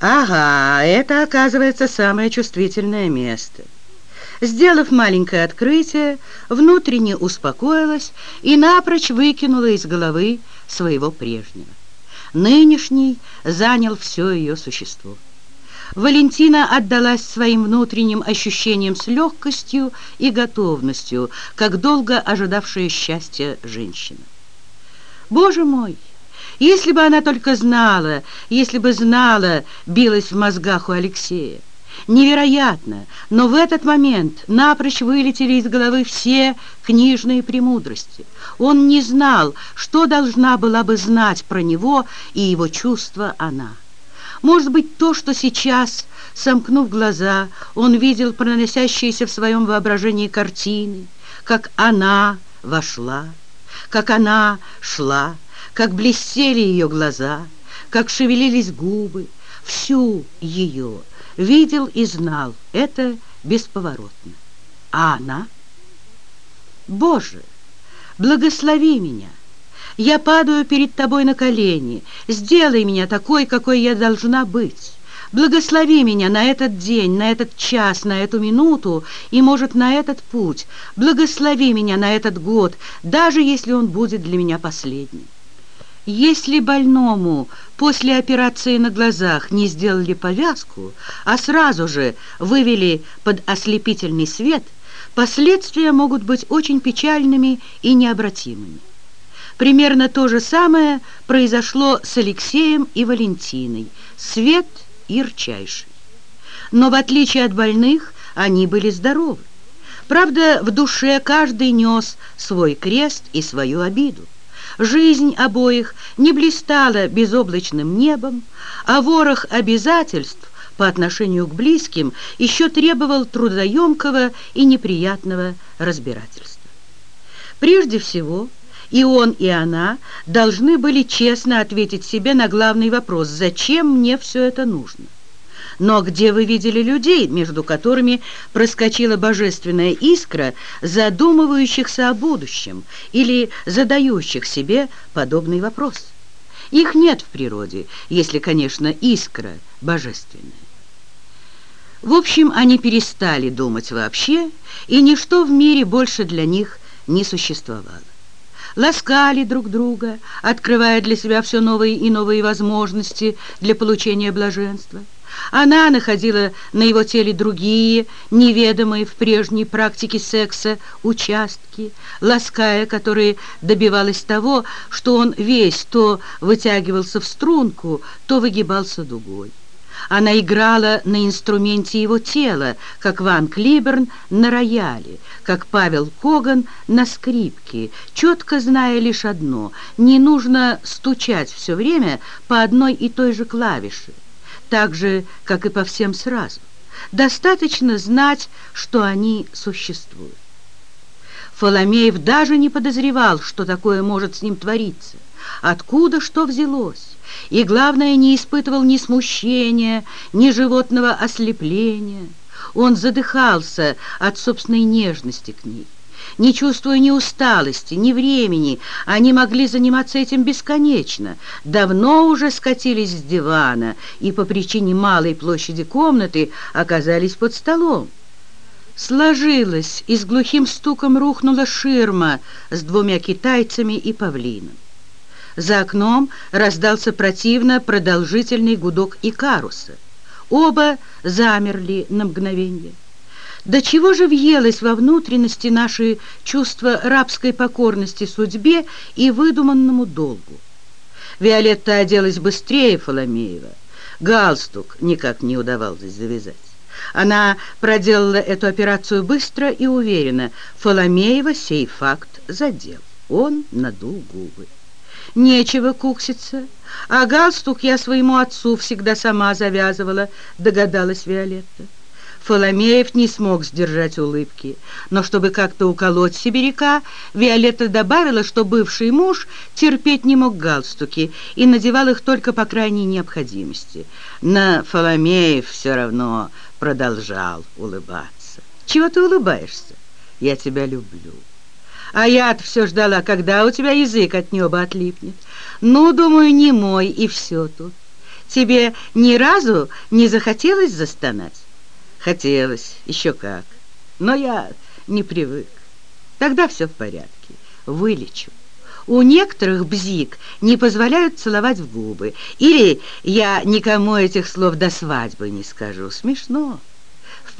Ага, это, оказывается, самое чувствительное место. Сделав маленькое открытие, внутренне успокоилась и напрочь выкинула из головы своего прежнего. Нынешний занял все ее существо. Валентина отдалась своим внутренним ощущениям с легкостью и готовностью, как долго ожидавшая счастья женщина. Боже мой! Если бы она только знала, если бы знала, билась в мозгах у Алексея. Невероятно, но в этот момент напрочь вылетели из головы все книжные премудрости. Он не знал, что должна была бы знать про него и его чувства она. Может быть, то, что сейчас, сомкнув глаза, он видел проносящиеся в своем воображении картины, как она вошла, как она шла, как блестели ее глаза, как шевелились губы, всю ее видел и знал, это бесповоротно. А она? Боже, благослови меня! Я падаю перед тобой на колени. Сделай меня такой, какой я должна быть. Благослови меня на этот день, на этот час, на эту минуту и, может, на этот путь. Благослови меня на этот год, даже если он будет для меня последним. Если больному после операции на глазах не сделали повязку, а сразу же вывели под ослепительный свет, последствия могут быть очень печальными и необратимыми. Примерно то же самое произошло с Алексеем и Валентиной, свет ярчайший. Но в отличие от больных, они были здоровы. Правда, в душе каждый нес свой крест и свою обиду. Жизнь обоих не блистала безоблачным небом, а ворох обязательств по отношению к близким еще требовал трудоемкого и неприятного разбирательства. Прежде всего, и он, и она должны были честно ответить себе на главный вопрос «Зачем мне все это нужно?». Но где вы видели людей, между которыми проскочила божественная искра, задумывающихся о будущем или задающих себе подобный вопрос? Их нет в природе, если, конечно, искра божественная. В общем, они перестали думать вообще, и ничто в мире больше для них не существовало ласкали друг друга, открывая для себя все новые и новые возможности для получения блаженства. Она находила на его теле другие, неведомые в прежней практике секса, участки, лаская которые добивалась того, что он весь то вытягивался в струнку, то выгибался дугой. Она играла на инструменте его тела, как Ван Клиберн на рояле, как Павел Коган на скрипке, четко зная лишь одно — не нужно стучать все время по одной и той же клавише, так же, как и по всем сразу. Достаточно знать, что они существуют. Фоломеев даже не подозревал, что такое может с ним твориться. Откуда что взялось? и, главное, не испытывал ни смущения, ни животного ослепления. Он задыхался от собственной нежности к ней. Не чувствуя ни усталости, ни времени, они могли заниматься этим бесконечно. Давно уже скатились с дивана и по причине малой площади комнаты оказались под столом. Сложилась и с глухим стуком рухнула ширма с двумя китайцами и павлином. За окном раздался противно продолжительный гудок Икаруса. Оба замерли на мгновение. До чего же въелось во внутренности наши чувства рабской покорности судьбе и выдуманному долгу? Виолетта оделась быстрее Фоломеева. Галстук никак не удавалось завязать. Она проделала эту операцию быстро и уверенно. Фоломеева сей факт задел. Он надул губы. Нечего кукситься. А галстук я своему отцу всегда сама завязывала, догадалась Виолетта. Фоломеев не смог сдержать улыбки, но чтобы как-то уколоть сибиряка, Виолетта добавила, что бывший муж терпеть не мог галстуки и надевал их только по крайней необходимости. На Фоломеев все равно продолжал улыбаться. «Чего ты улыбаешься? Я тебя люблю». А я-то все ждала, когда у тебя язык от неба отлипнет. Ну, думаю, не мой, и все тут. Тебе ни разу не захотелось застонать? Хотелось, еще как. Но я не привык. Тогда все в порядке. Вылечу. У некоторых бзик не позволяют целовать в губы. Или я никому этих слов до свадьбы не скажу. Смешно.